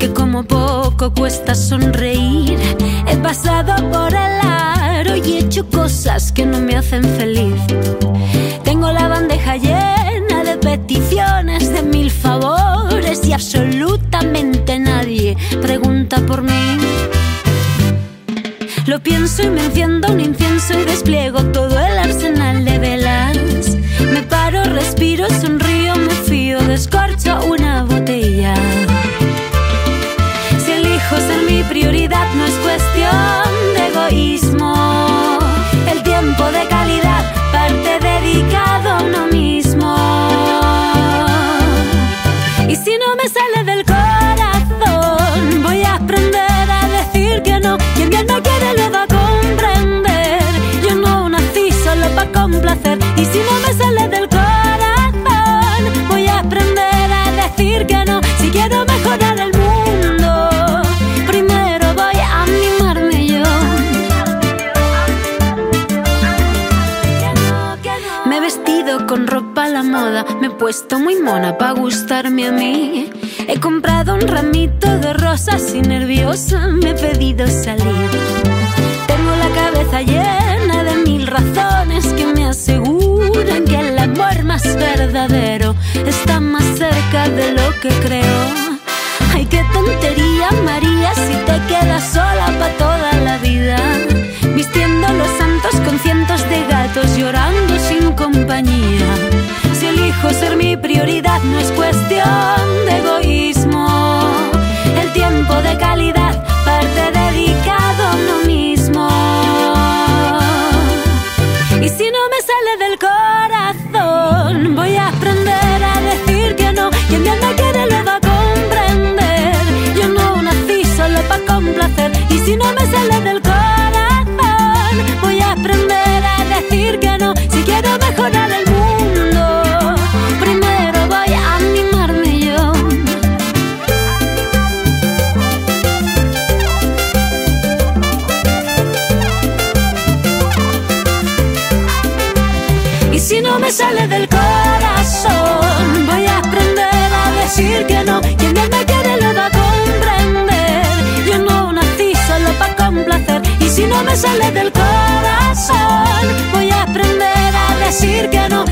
que como poco cuesta sonreír. He pasado por el aro y he hecho cosas que no me hacen feliz. Tengo la bandeja llena de peticiones, de mil favores y absolutamente nadie pregunta por mí. Lo pienso y me enciendo un incienso y despliego todo el arsenal de velas. Me paro, respiro, sonrío, me fío, descorcho una vestido con ropa a la moda, me he puesto muy mona para gustarme a mí. He comprado un ramito de rosas y nerviosa me he pedido salir. Tengo la cabeza llena de mil razones que me aseguran que el amor más verdadero ser mi prioridad, no es cuestión de egoísmo. El tiempo de calidad parte dedicado a uno mismo. Y si no me sale del corazón, si no me sale del corazón, voy a aprender a decir que no. Quien bien me quiere lo va a comprender. Yo no nací solo para complacer. Y si no me sale del corazón, voy a aprender a decir que no.